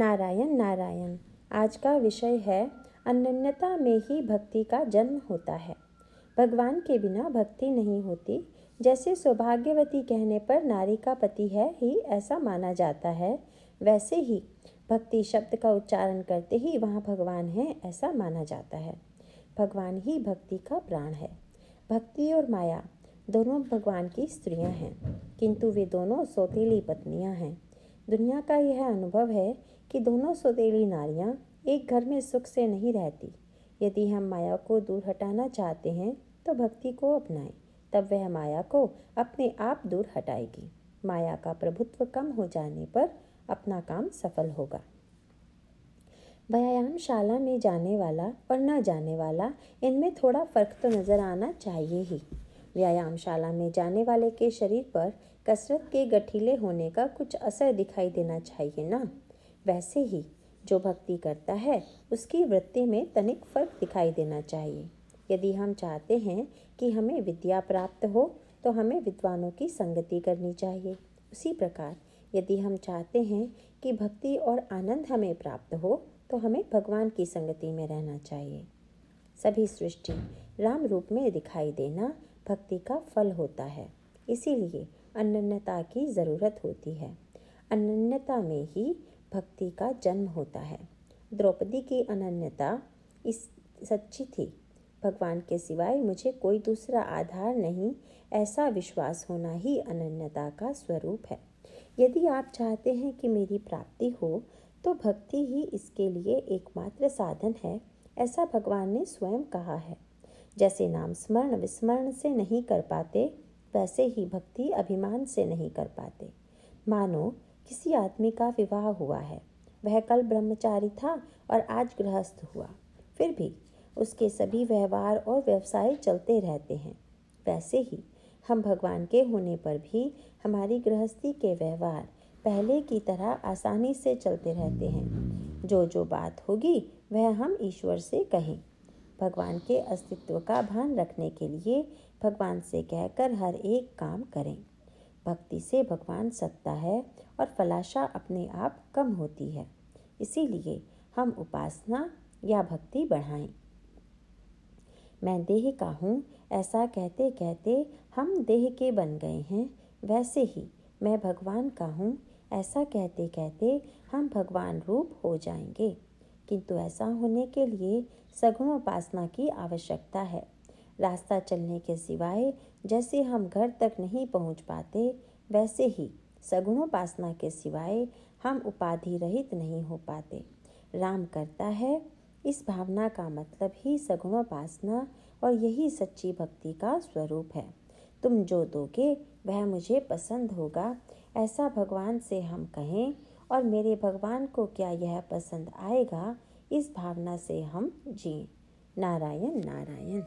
नारायण नारायण। आज का विषय है, अनन्यता में ही भक्ति का जन्म होता है। भगवान के बिना भक्ति नहीं होती। जैसे सौभाग्यवती कहने पर नारी का पति है ही, ऐसा माना जाता है। वैसे ही, भक्ति शब्द का उच्चारण करते ही वहाँ भगवान है, ऐसा माना जाता है। भगवान ही भक्ति का प्राण है। भक्ति और माया, दोनों भगवान की स्त्रियाँ हैं। किंतु वे दोनों सौतेली पत्नियाँ हैं। दुनिया का यह अनुभव है कि दोनों सौतेली नारियाँ एक घर में सुख से नहीं रहती। यदि हम माया को दूर हटाना चाहते हैं तो भक्ति को अपनाएँ, तब वह माया को अपने आप दूर हटाएगी। माया का प्रभुत्व कम हो जाने पर अपना काम सफल होगा। व्यायामशाला में जाने वाला और न जाने वाला, इनमें थोड़ा फ़र्क तो नज़र आना चाहिए ही। व्यायामशाला में जाने वाले के शरीर पर कसरत के गठीले होने का कुछ असर दिखाई देना चाहिए ना। वैसे ही, जो भक्ति करता है, उसकी वृत्ति में तनिक फ़र्क दिखाई देना चाहिए। यदि हम चाहते हैं कि हमें विद्या प्राप्त हो तो हमें विद्वानों की संगति करनी चाहिए। उसी प्रकार, यदि हम चाहते हैं कि भक्ति और आनंद हमें प्राप्त हो तो हमें भगवान की संगति में रहना चाहिए। सभी सृष्टि राम रूप में दिखाई देना भक्ति का फल होता है। इसीलिए अनन्यता की ज़रूरत होती है। अनन्यता में ही भक्ति का जन्म होता है। द्रौपदी की अनन्यता इस सच्ची थी। भगवान के सिवाय मुझे कोई दूसरा आधार नहीं, ऐसा विश्वास होना ही अनन्यता का स्वरूप है। यदि आप चाहते हैं कि मेरी प्राप्ति हो तो भक्ति ही इसके लिए एकमात्र साधन है, ऐसा भगवान ने स्वयं कहा है। जैसे नाम स्मरण विस्मरण से नहीं कर पाते वैसे ही भक्ति अभिमान से नहीं कर पाते। मानो, किसी आदमी का विवाह हुआ है। वह कल ब्रह्मचारी था और आज गृहस्थ हुआ। फिर भी उसके सभी व्यवहार और व्यवसाय चलते रहते हैं। वैसे ही हम भगवान के होने पर भी हमारी गृहस्थी के व्यवहार पहले की तरह आसानी से चलते रहते हैं। जो जो बात होगी, वह हम ईश्वर से कहें। भगवान के अस्तित्व का भान रखने के लिए भगवान से कहकर हर एक काम करें। भक्ति से भगवान सत्ता है और फलाशा अपने आप कम होती है। इसीलिए हम उपासना या भक्ति बढ़ाएँ। मैं देह का हूँ, ऐसा कहते कहते हम देह के बन गए हैं। वैसे ही मैं भगवान का हूँ, ऐसा कहते कहते हम भगवान रूप हो जाएँगे। किंतु ऐसा होने के लिए सगुण उपासना की आवश्यकता है। रास्ता चलने के सिवाय जैसे हम घर तक नहीं पहुँच पाते, वैसे ही सगुणोपासना के सिवाय हम उपाधि रहित नहीं हो पाते। राम करता है, इस भावना का मतलब ही सगुणोपासना और यही सच्ची भक्ति का स्वरूप है। तुम जो दोगे, वह मुझे पसंद होगा, ऐसा भगवान से हम कहें और मेरे भगवान को क्या यह पसंद आएगा? इस भावना से हम जी। नारायण नारायण।